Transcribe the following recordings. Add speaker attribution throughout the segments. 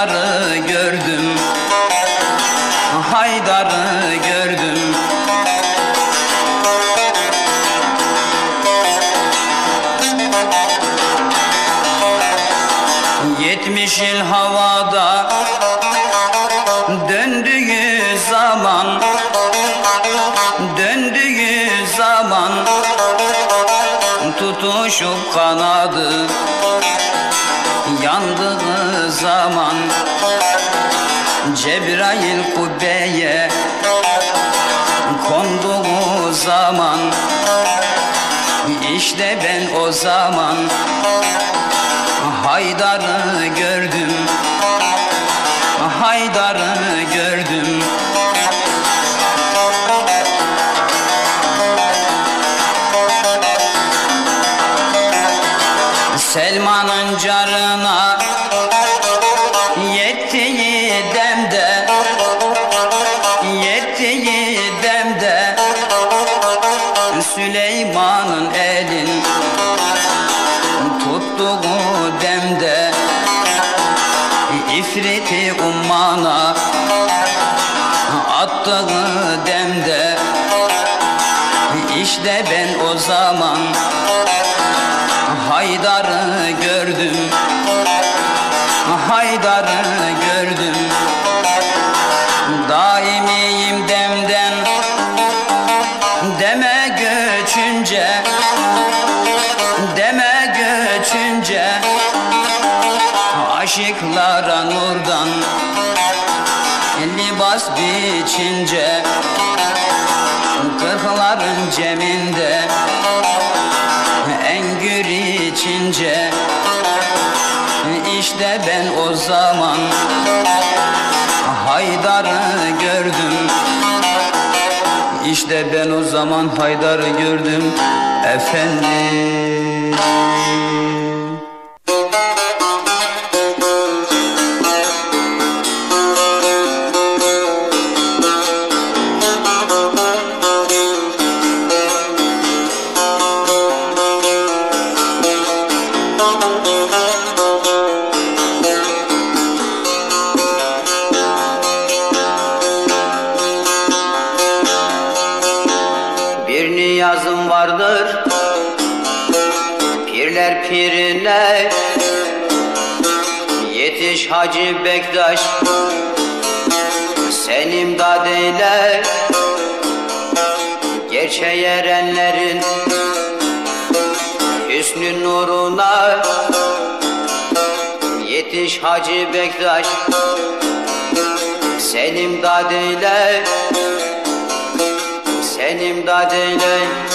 Speaker 1: Haydar'ı gördüm. Haydar'ı gördüm. Yetmiş yıl havada Döndüğü zaman Döndüğü zaman Tutuşup kanadı. zaman. Haydar'ı gördüm. ışıklara nurdan. Elli bas biçince Kırkların ceminde. Engür içince İşte ben o zaman. Haydar'ı gördüm. İşte ben o zaman Haydar'ı gördüm. Efendim. Hacı Bektaş Sen imdad eyle Gerçeğe erenlerin Hüsnü nuruna Yetiş Hacı Bektaş Sen imdad eyle Sen imdad eyle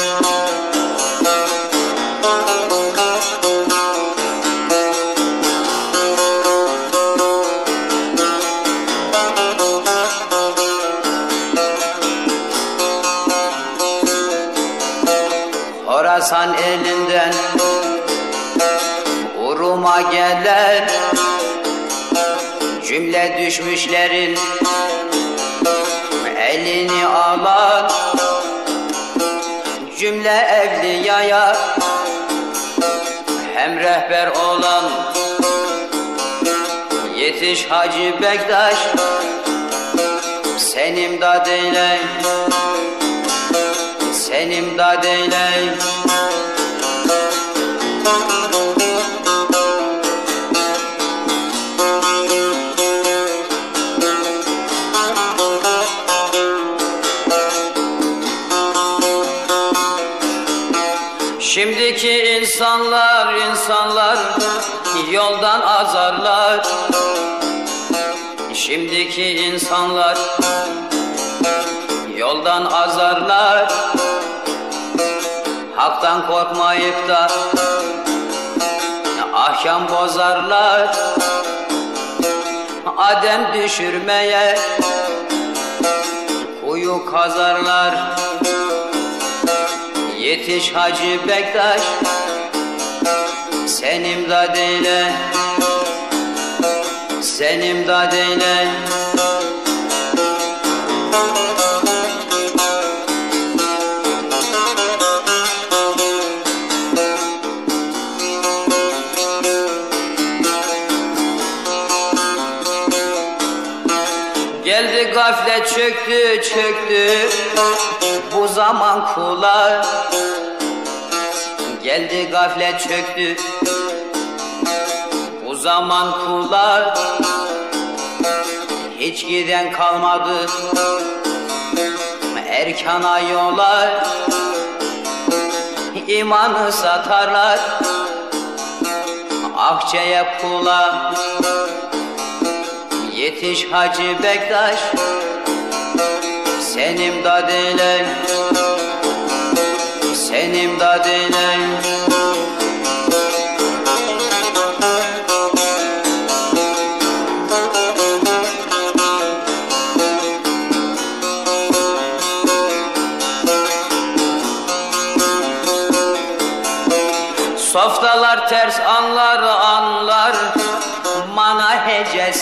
Speaker 1: Uruma gelen Cümle düşmüşlerin Elini alan Cümle evliyaya Hem rehber olan Yetiş Hacı Bektaş Sen imdad eyle Sen imdad eyle Şimdiki insanlar yoldan azarlar. Hak'tan korkmayıp da ahkam bozarlar. Adem düşürmeye kuyu kazarlar. Yetiş Hacı Bektaş Sen imdad eyle Sen imdad eyle Geldi gaflet çöktü çöktü Bu zaman kula Geldi gaflet çöktü zaman kula Hiç giden kalmadı. Erkana yola imanı satarlar. Akçeye kula. Yetiş Hacı Bektaş. Sen imdad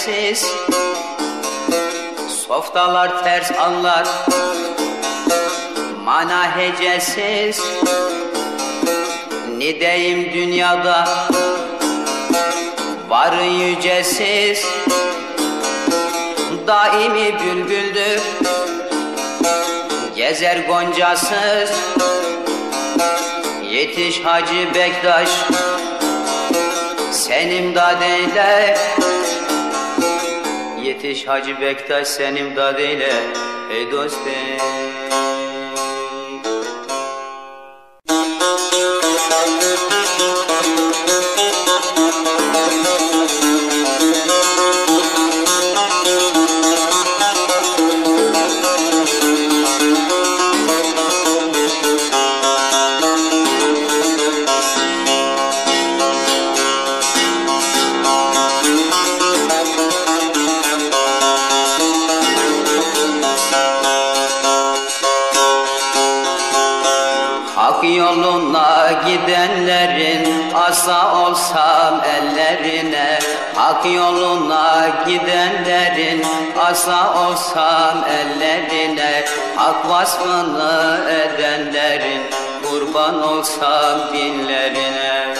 Speaker 1: hecesiz Softalar ters anlar Mana hecesiz Nideyim dünyada? Varı yücesiz. Daimi bülbüldür Gezer goncasız. Yetiş Hacı Bektaş Sen imdad eyle Yetiş Hacı Bektaş sen imdad eyle Ey dost. Yoluna gidenlerin asa olsam ellerine. Hak vasfını edenlerin kurban olsam dinlerine.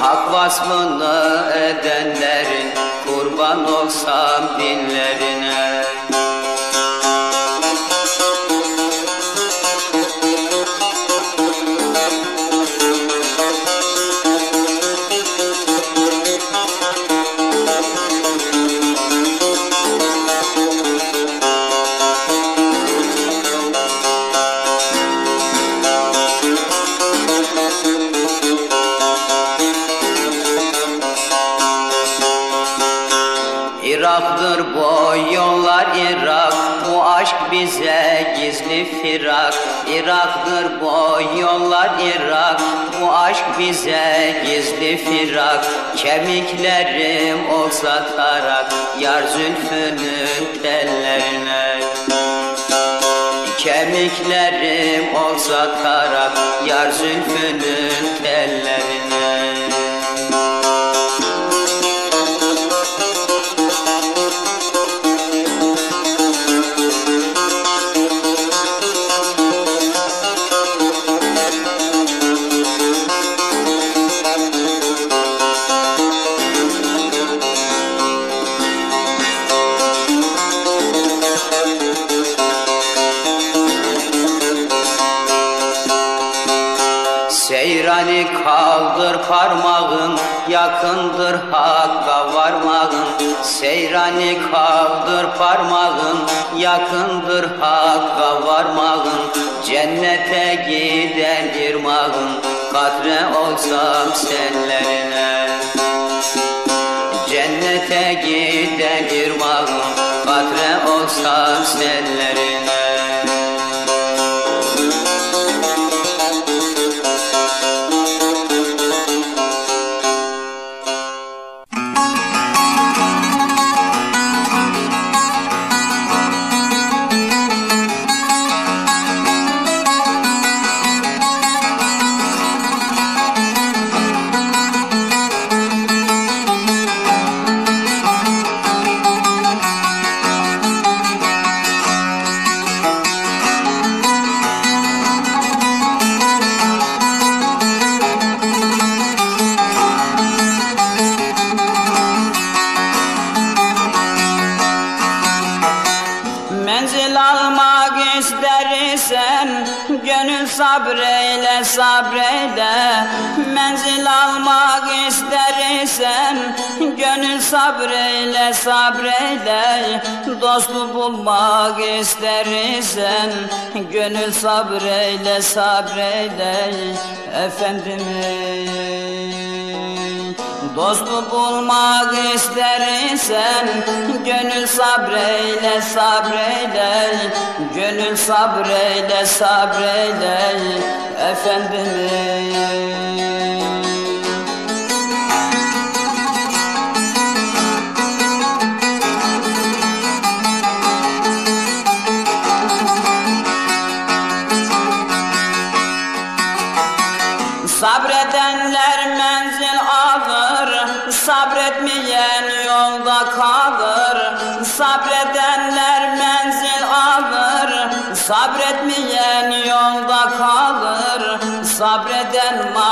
Speaker 1: Hak vasfını edenlerin kurban olsam dinlerine gizli firak Irak'dır bu yollar Irak. Bu aşk bize gizli firak. Kemiklerim olsa tarak Yar zülfünün tellerine Kemiklerim olsa tarak Yar zülfünün tellerine Seyrani kaldır parmağın Yakındır hakka varmağın. Cennete giden irmağın Katre olsam senlerine. Cennete giden irmağın Katre olsam senlerine
Speaker 2: sabreyle Dostu bulmak istersen Gönül sabreyle sabreyle Efendimiz Dostu bulmak istersen Gönül sabreyle sabreyle Gönül sabreyle sabreyle Efendimiz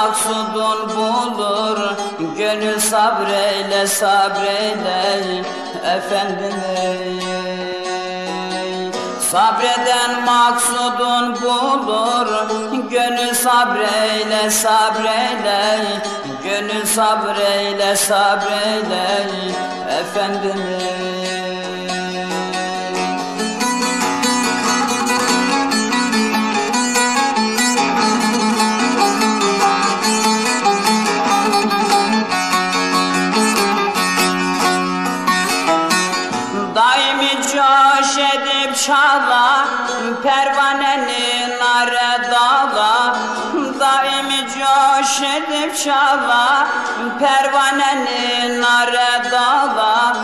Speaker 2: maksudun bulur Gönül sabreyle sabreyle. Efendimiz Sabreden maksudun bulur. Gönül sabreyle sabreyle. Gönül sabreyle sabreyle. Efendimiz Daimi çala Pervanenin nare dala Daimi coş edip çala Pervanenin nare dala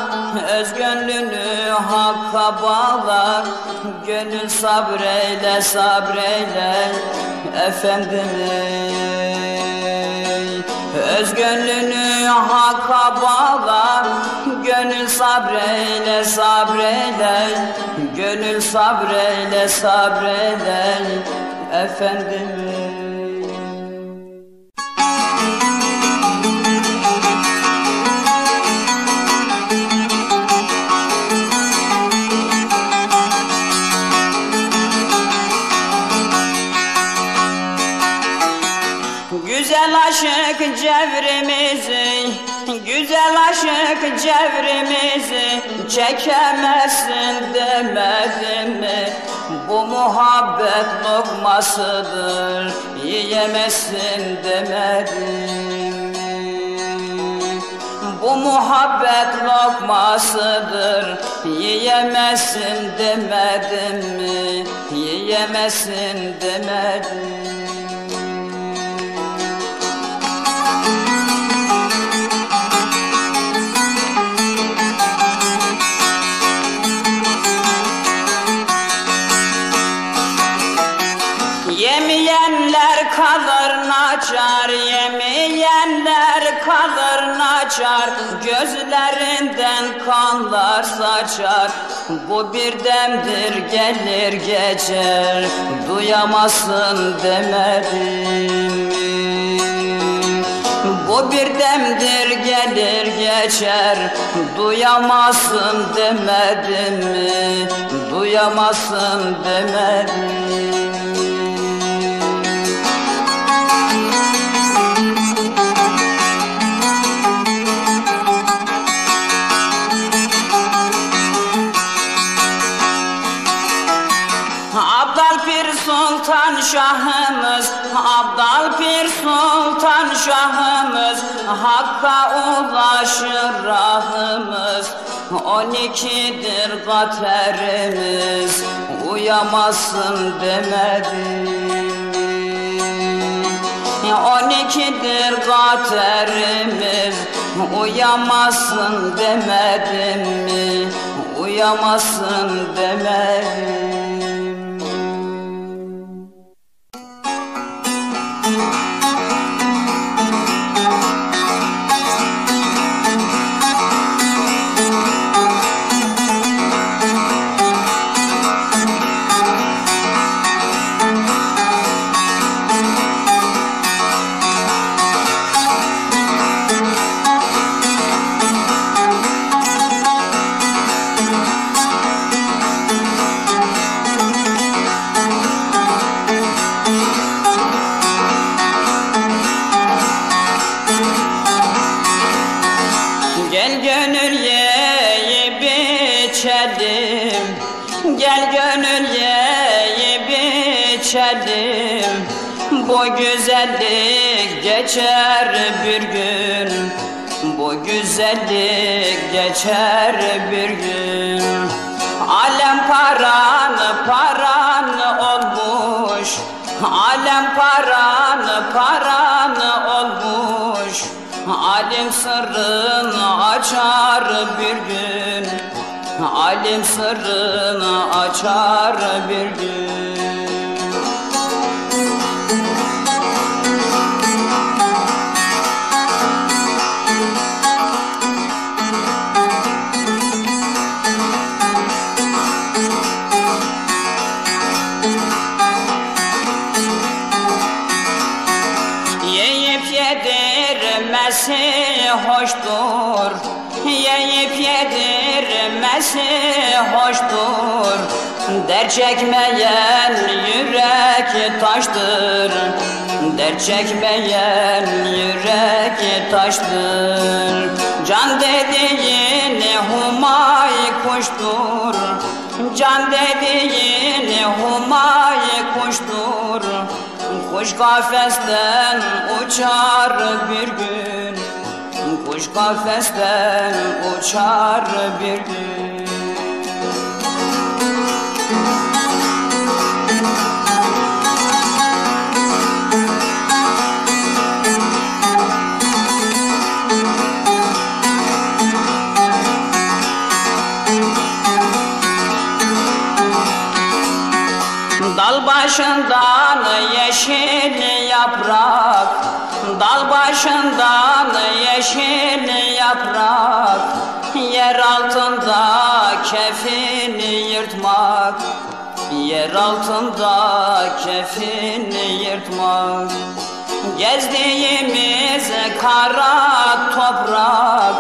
Speaker 2: Öz gönlünü hakka bağla Gönül sabreyle sabreyle Efendim Öz gönlünü hakka bağla Gönül sabreyle sabreyle Gönül sabreyle sabreyle Efendim aşık cevrimizi Güzel aşık cevrimizi Çekemezsin demedim mi? Bu muhabbet lokmasıdır Yiyemezsin demedim bu muhabbet lokmasıdır Yiyemezsin demedim mi? Yiyemezsin demedim kalır naçar Gözlerinden kanlar saçar Bu bir demdir gelir geçer Duyamazsın demedim? Bu bir demdir gelir geçer Duyamazsın demedim mi? Duyamazsın demedim? Şahımız Hakka ulaşır rahımız. On ikidir katerimiz Uyamazsın demedim On ikidir katerimiz Uyamazsın demedim mi? Uyamazsın demedim Bu güzellik geçer bir gün. Bu güzellik geçer bir gün. Alem paran paran olmuş. Alem paran paran olmuş. Alim sırrını açar bir gün. Alim sırrını açar bir gün Der çekmeyen yürek taştır Der çekmeyen yürek taştır Can dediğin humay kuştur Can dediğin humay kuştur Kuş kafesten uçar bir gün Kuş kafesten uçar bir gün başından yeşil yaprak? Dal başından yeşil yaprak? Yer altında kefini yırtmak. Yer altında kefini yırtmak. Gezdiğimiz kara toprak.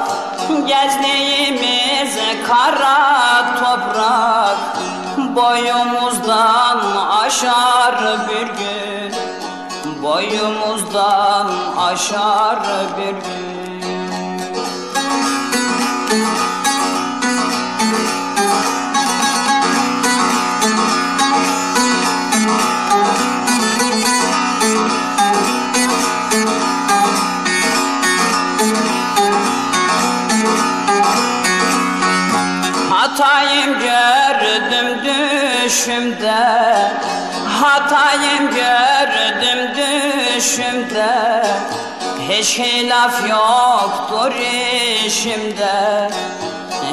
Speaker 2: Gezdiğimiz kara toprak Boyumuzdan aşar bir gün. Boyumuzdan aşar bir gün düşümde Hatayım gördüm düşümde. Hiç hilaf yoktur işimde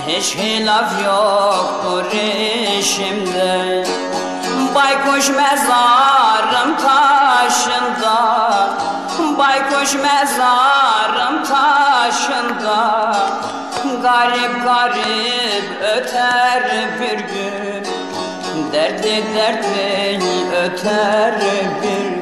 Speaker 2: Hiç hilaf yoktur işimde. Baykuş mezarım taşında Baykuş mezarım taşında. Garip garip öter bir gün Dertli dertli öter bir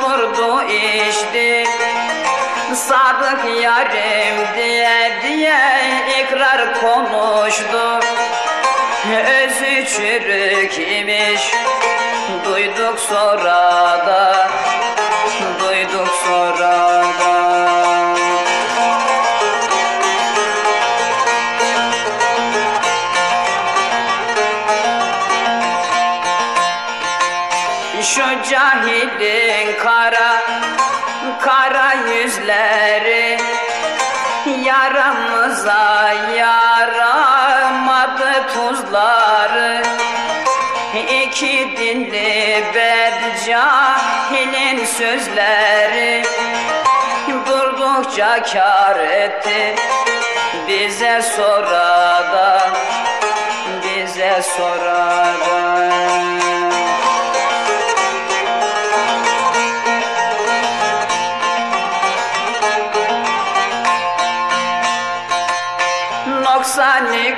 Speaker 2: Doldurdu içti Sadık yarim diye diye ikrar konuştu. Özü çürük imiş. Duyduk sonra da Duyduk sonra da İki dinli bedcahilin sözleri. Durdukça kar etti bize sonradan Bize sonradan noksani bir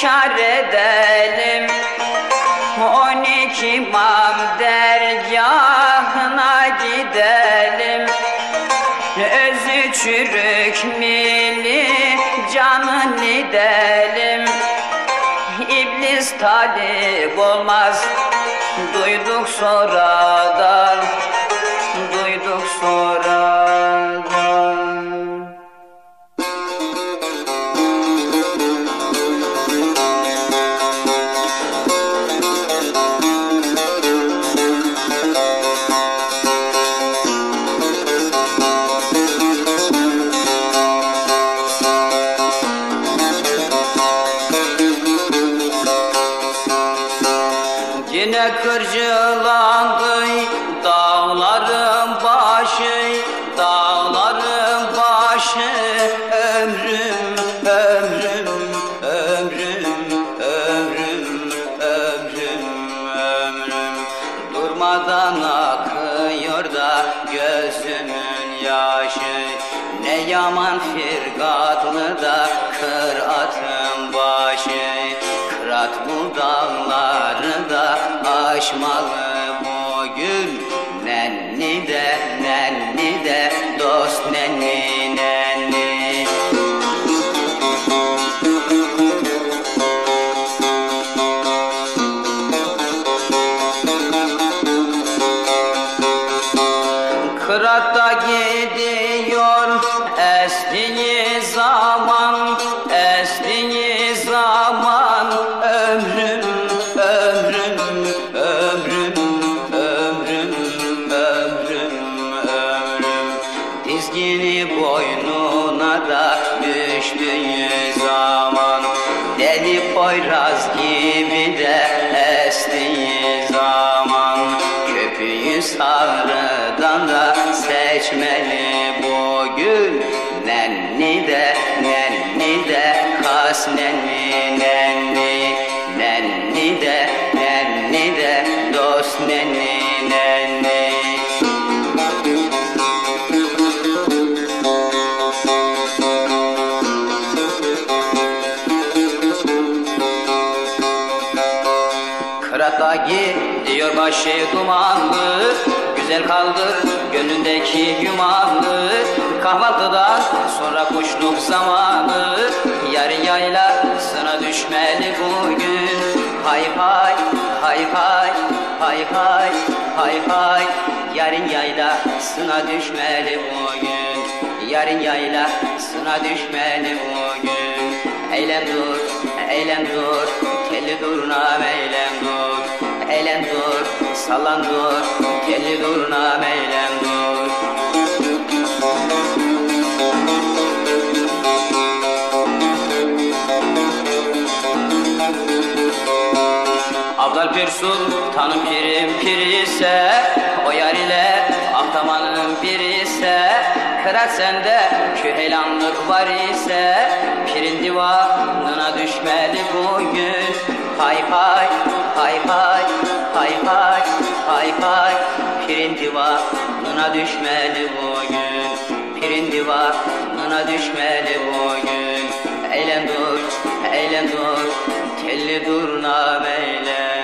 Speaker 2: kar edelim. On iki imam dergahına gidelim. Özü çürük mili canın gidelim İblis talip olmaz Duyduk sonradan
Speaker 1: da kır atın başı Kırat bu dağları da aşmalı bugün Nenni de başı dumanlı Güzel kaldır gönlündeki gümanlı. Kahvaltıdan sonra kuşluk zamanı Yarın yaylasına düşmeli bugün. Hay hay hay hay hay hay hay hay Yarın yaylasına düşmeli bugün. Yarın yaylasına düşmeli bugün. Eylem dur, eylem dur, telli durnam eylem dur. Eylem dur, sallan dur, telli durnam eylem dur Abdal Pir Sultan'ın pirim piri ise O yar ile Ahtaman'ın biri ise Kırat sende küheylanlık var ise Pirin divanına düşmeli bugün Hay hay hay hay hay hay hay hay. Pirin divanına düşmeli bugün Pirin divanına düşmeli bugün Eylem dur, eylem dur. Telli durnam eylem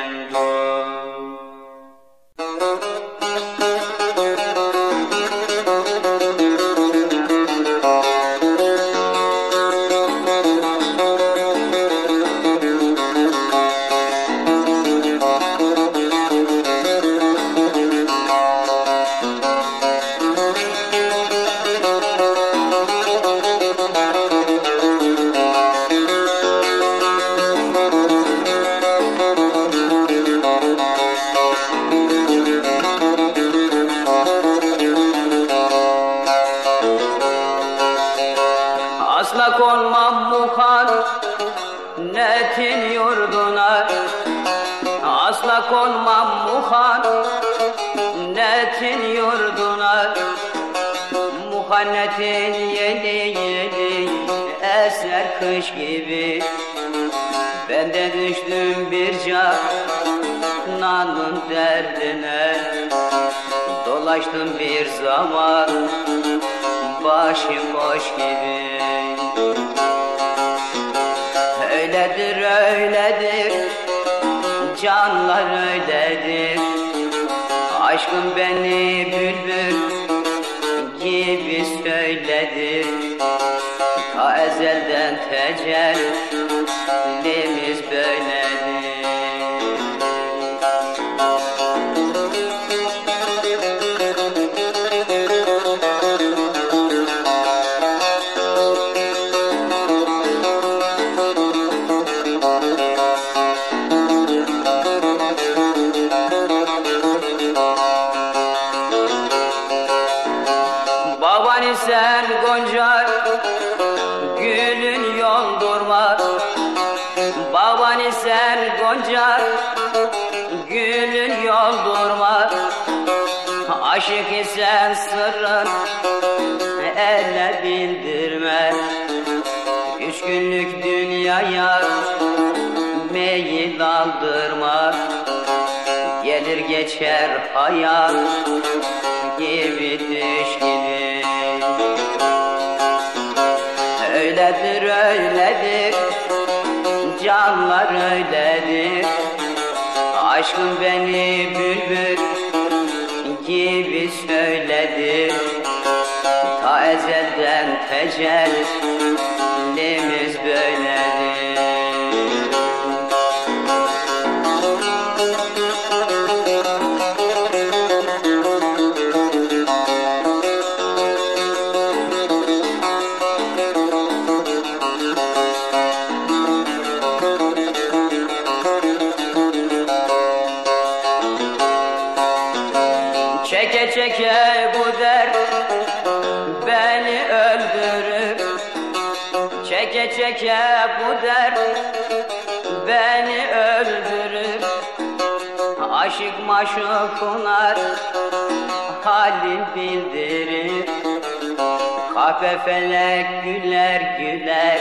Speaker 1: yurduna Muhannetin yeni yeni eser kış gibi. Ben de düştüm bir cananın derdine. Dolaştım bir zaman başıboş gibi. Öyledir öyledir canlar öyledir Aşkım beni bülbül gibi söyledir Ta ezelden tecellimiz geçer hayat
Speaker 2: gibi düş gibi. Öyledir öyledir Canlar öyledir. Aşkın beni bülbül gibi söyledi Ta ezelden tecellimiz bu dert beni öldürür. Aşık maşukunar halim bildirir. Kahpe felek güler güler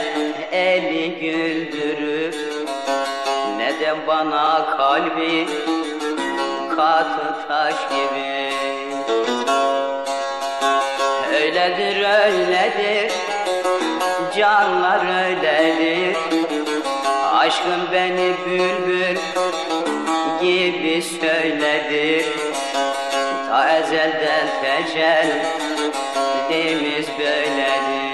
Speaker 2: eli güldürür. Neden bana kalbi katı taş gibi? Öyledir öyledir Canlar öyledir Aşkın beni bülbül gibi söyledi. Ta ezelden tecellimiz böyledir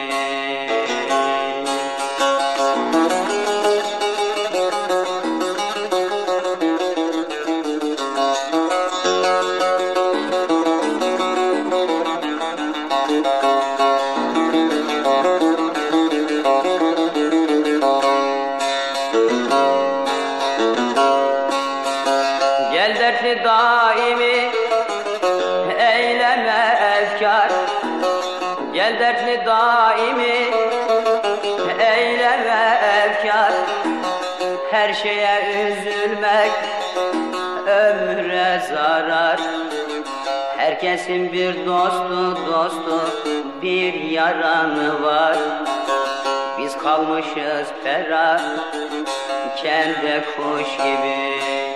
Speaker 2: Gel dertli daimi eyleme efkar. Gel dertli daimi eyleme efkar. Her şeye üzülmek ömre zarar. Herkesin bir dostu dostu bir yaranı var. Biz kalmışız ferah kendi kuş gibi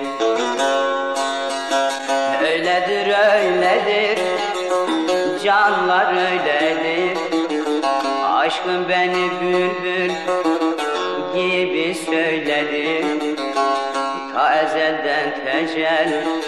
Speaker 2: öyledir Canlar öyledir. Aşkın beni bülbül gibi söyledi Ta ezelden tecellimiz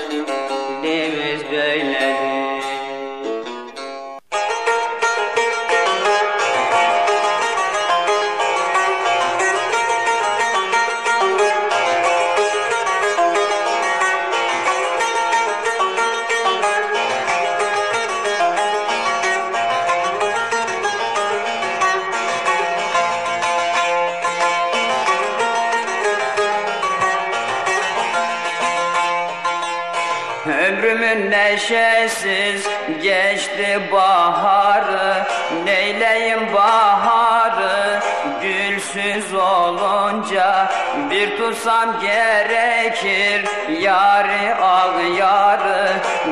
Speaker 2: baharı Neyleyim baharı? Gülsüz olunca Bir tutsam gerekir. Yari ağyarı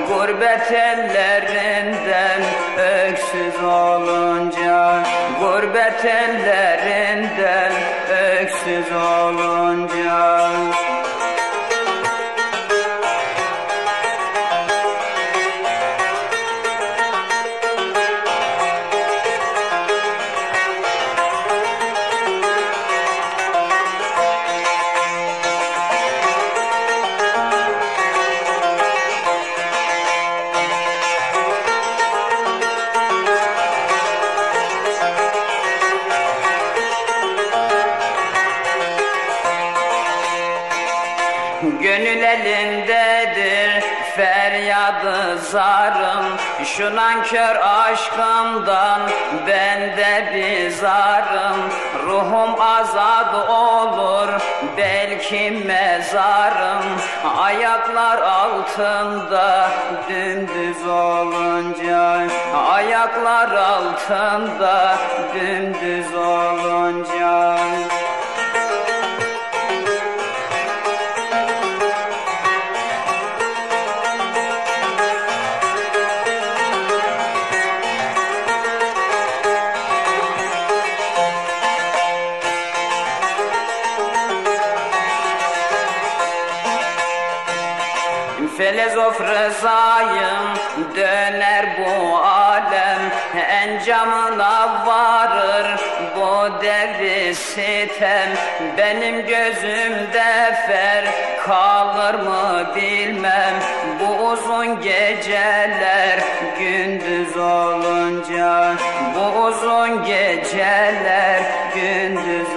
Speaker 2: Gurbet ellerinden öksüz olunca. Gurbet ellerinden öksüz olunca Şu nankör aşkımdan bende bir zarım Ruhum azad olur belki mezarım. Ayaklar altında dümdüz olunca Ayaklar altında dümdüz olunca bu devri sitem Benim gözümde fer kalır mı bilmem. Bu uzun geceler gündüz olunca Bu uzun geceler gündüz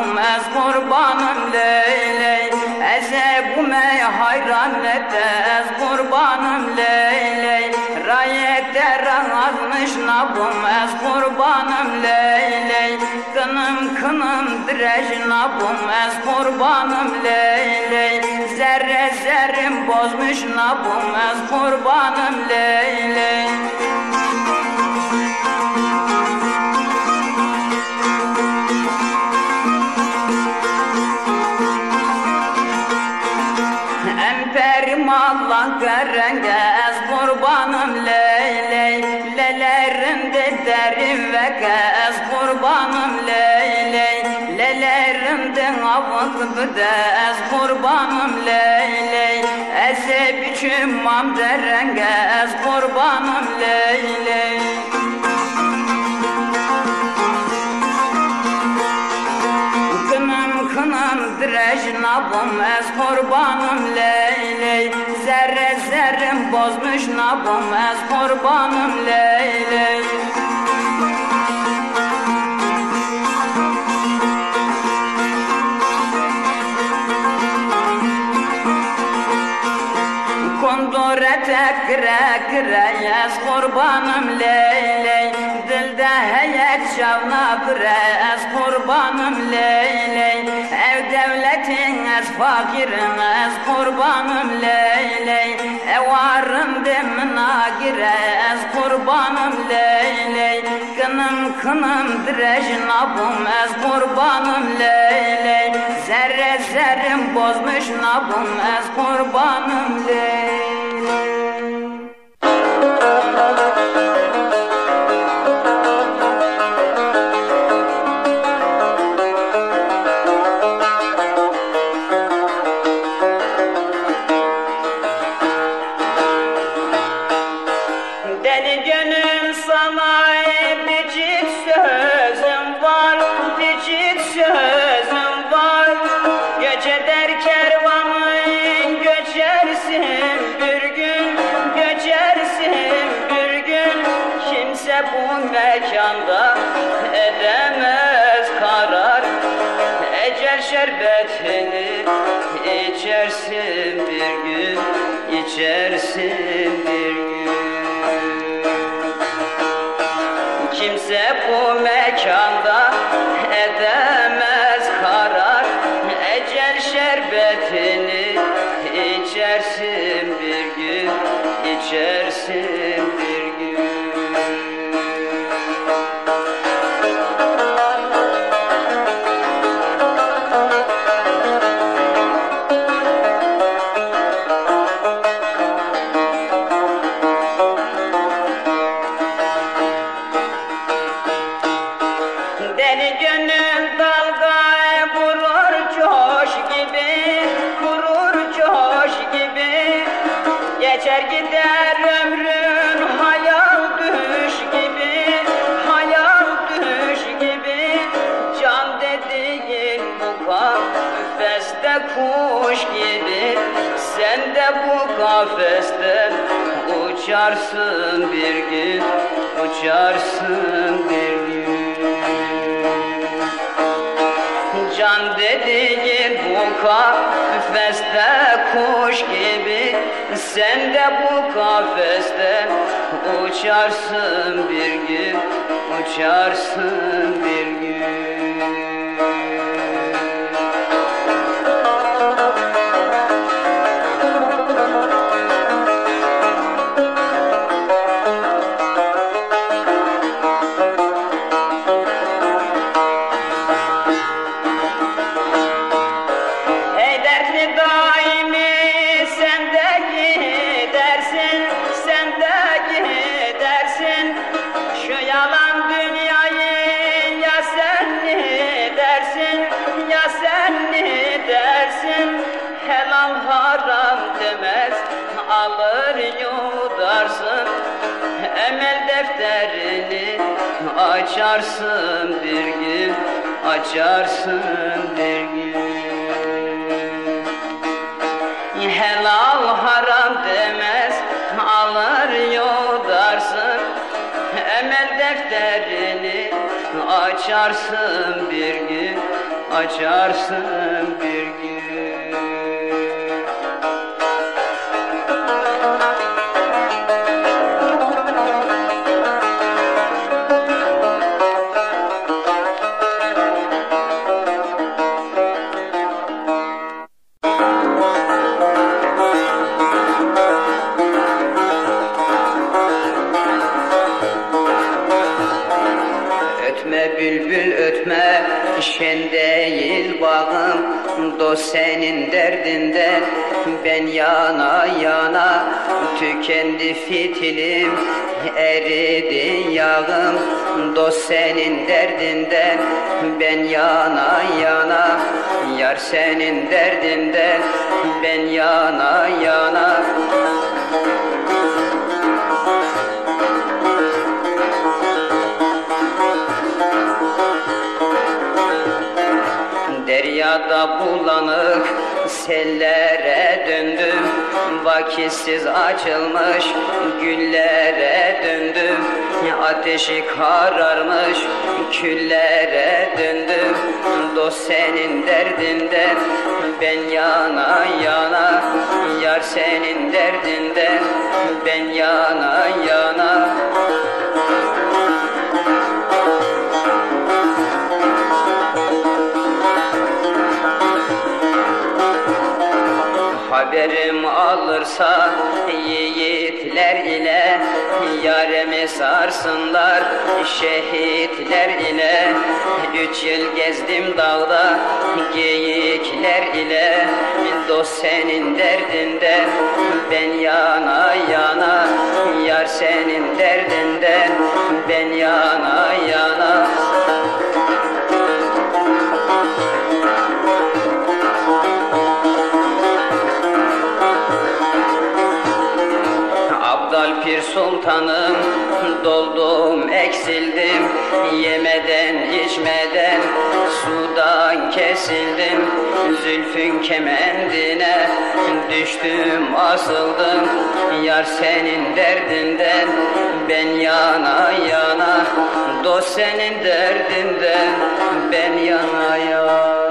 Speaker 2: nabım ez kurbanım leyley Eze bu mey hayran ete ez kurbanım leyley Rayette razmış nabım ez kurbanım leyley Kınım kınımdır ecnabım ez kurbanım leyley Zerre zerrim bozmuş nabım ez kurbanım leyley Lelerinde avık büdez kurbanım leyley Eze biçim mam derengez kurbanım leyley Kınım kınım drejnabım ez kurbanım leyley Zerre zerrim bozmuş nabım ez kurbanım leyley yaz kurbanım leyley Dilde heyet şavna bire ez kurbanım leyley Ev devletin ez fakirin ez kurbanım leyley Evarım demina gire ez kurbanım leyley Kınım kınım drejnabım ez kurbanım leyley Zerre zerrim bozmuş nabım ez kurbanım leyley içersin bir Sen de bu kafeste uçarsın bir gün Uçarsın bir gün haram demez. Alır yudarsın Emel defterini Açarsın bir gün Açarsın bir gün. Helal haram demez Alır yudarsın Emel defterini Açarsın bir gün Açarsın bir Tükendi fitilim eridi yağım. Dost senin derdinden ben yana yana. Yar senin derdinden ben yana yana. Deryada bulanık sellere döndüm. Vakitsiz açılmış güllere döndüm. Ateşi kararmış küllere döndüm. Dost senin derdinden ben yana yana. Yar senin derdinden ben yana yana Haberim alırsa yiğitler ile Yaremi sarsınlar şehitler ile. Üç yıl gezdim dağda geyikler ile. Dost senin derdinden ben yana yana. Yar senin derdinden ben yana yana Pir Sultanım. Doldum eksildim. Yemeden içmeden sudan kesildim. Zülfün kemendine düştüm asıldım. Yar senin derdinden ben yana yana. Dost senin derdinden ben yana yana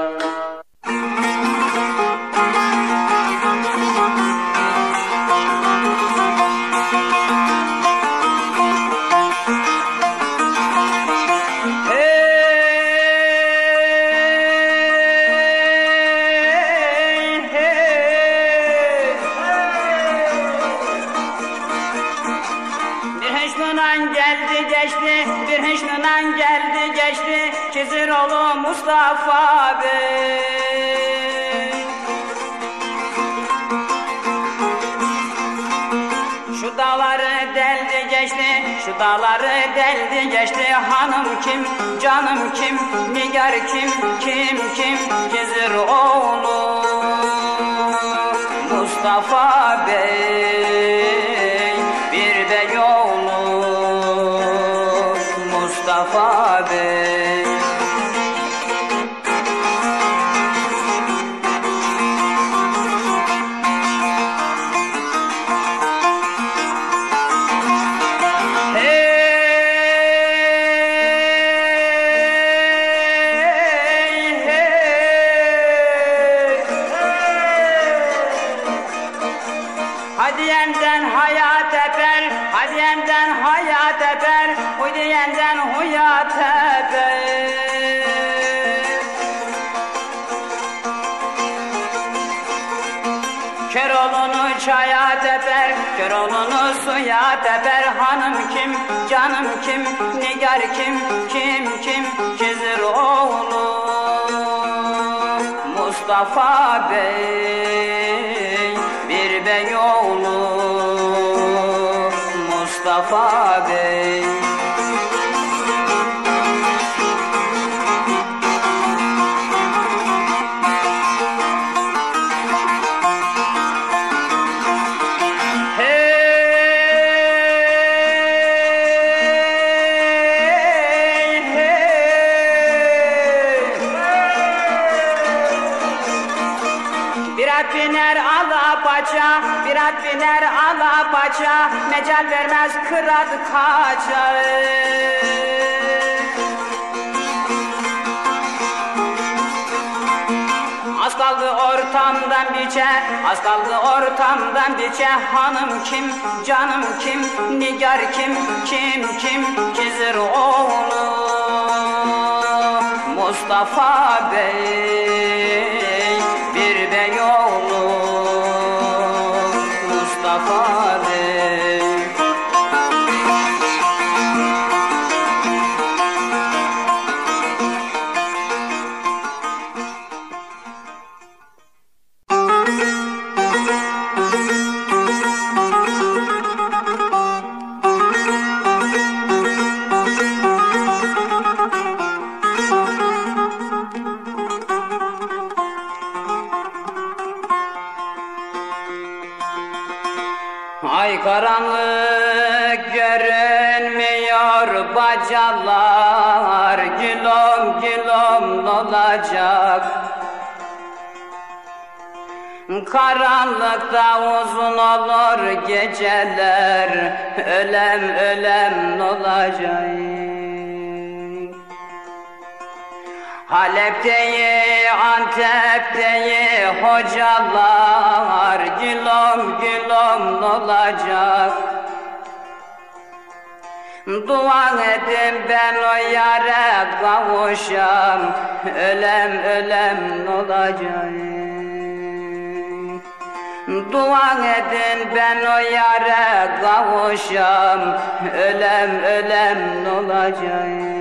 Speaker 2: Kiziroğlu Mustafa Bey. Şu dağları deldi geçti, şu dağları deldi geçti. Hanım kim, canım kim, nigar kim, kim kim Gizir oğlu Mustafa Bey. Bir bey oğlu Mustafa Bey suya teper Hanım kim, canım kim, nigar kim, kim kim Kizir oğlu Mustafa Bey Bir bey oğlu Mustafa Bey biner ala paça Bir at biner ala paça Mecal vermez kırat kaça Az kaldı ortamdan biçe, az kaldı ortamdan biçe Hanım kim, canım kim, nigar kim, kim kim Kizir oğlu Mustafa Bey olacak. Karanlıkta uzun olur geceler Ölem ölem olacak Halep'teyi, Antep'teyi hocalar Gülüm gülüm olacak Dua edin ben o yare kavuşam. Ölem ölem olacak Dua edin ben o yare kavuşam. Ölem ölem olacak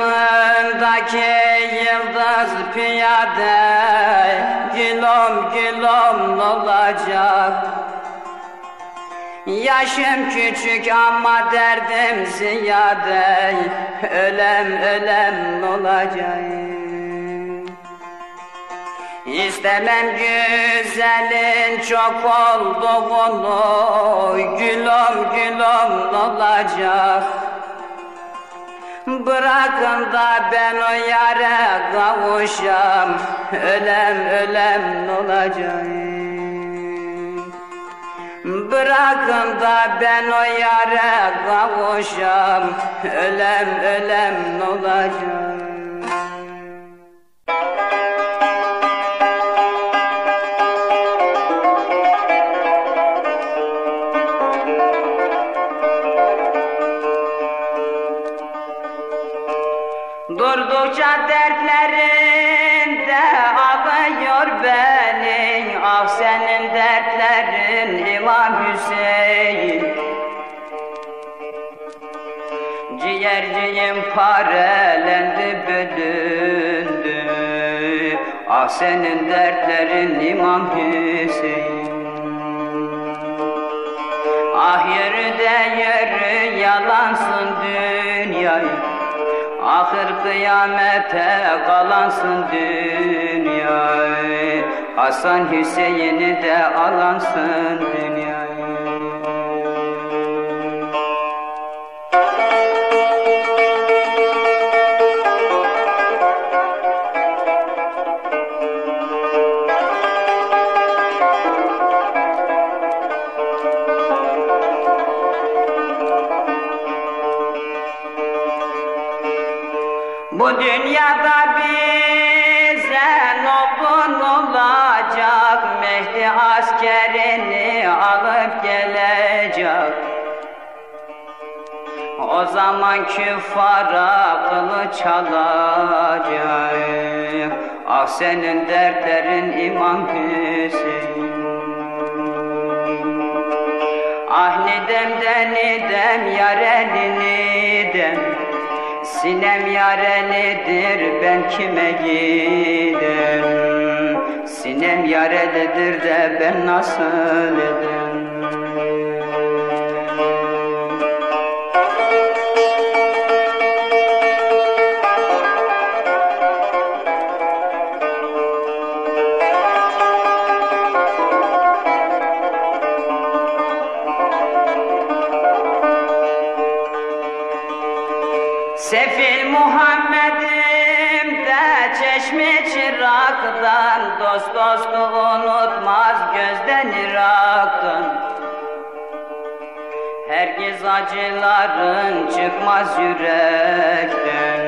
Speaker 2: yanındaki yıldız piyade Gülüm gülüm olacak. Yaşım küçük ama derdim ziyade Ölem ölem olacak. İstemem güzelin çok olduğunu Gülüm gülüm olacak Bırakın da ben o yare kavuşam. Ölem ölem olacak Bırakın da ben o yare kavuşam. Ölem ölem olacak İmam Hüseyin. Ciğerciğim parelendi bölündü. Ah senin dertlerin İmam Hüseyin. Ah yürü yürü yalansın dünyayı. Ahır kıyamete kalansın dünya Hasan Hüseyin'i de alansın. dünya O zaman küffara kılıç alacak Ah senin dertlerin İmam Hüseyin Ah nidem de nidem yareli nidem. Sinem yarelidir ben kime gidem? Sinem yarelidir de ben nasıl edem Dost dostu unutmaz gözden iraktan Herkes acıların çıkmaz yürekten.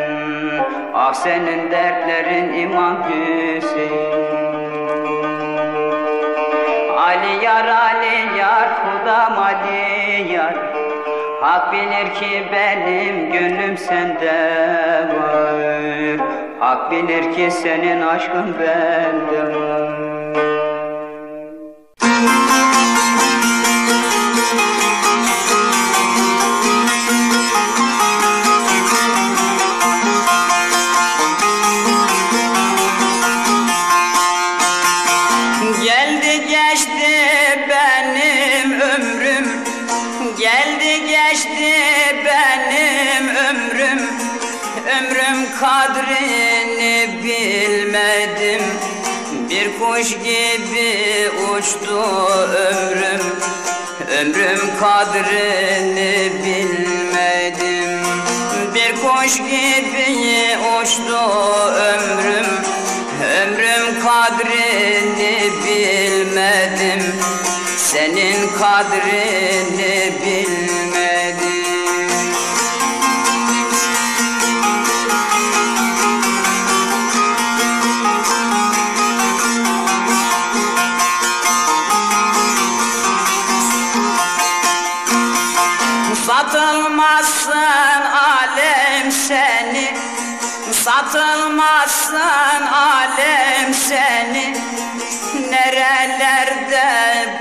Speaker 2: Ah senin dertlerin İmam Hüseyin. Ali yar Ali yar Hudam Ali yar. Hak bilir ki benim gönlüm sende var Hak bilir ki senin aşkın bende kadrini bilmedim. Bir kuş gibi uçtu ömrüm. Ömrüm kadrini bilmedim. Senin kadrini bilmedim Satılmazsın alem seni Nerelerde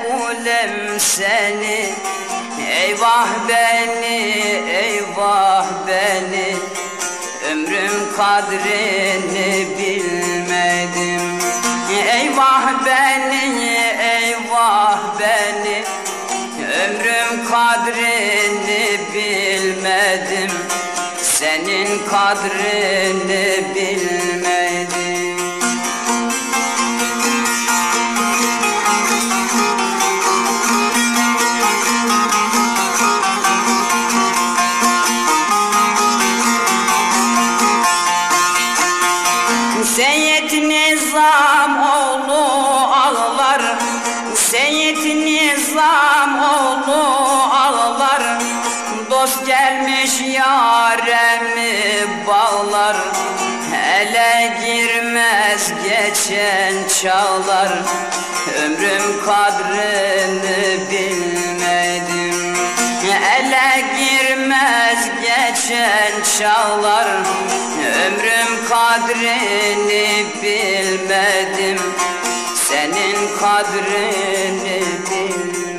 Speaker 2: bulem seni? Eyvah beni, eyvah beni Ömrüm kadrini bilmedim. Eyvah beni, eyvah beni Ömrüm kadrini bilmedim. Senin kadrini bilmedim çağlar Ömrüm kadrini bilmedim. Ele girmez geçen çağlar. Ömrüm kadrini bilmedim. Senin kadrini bilmedim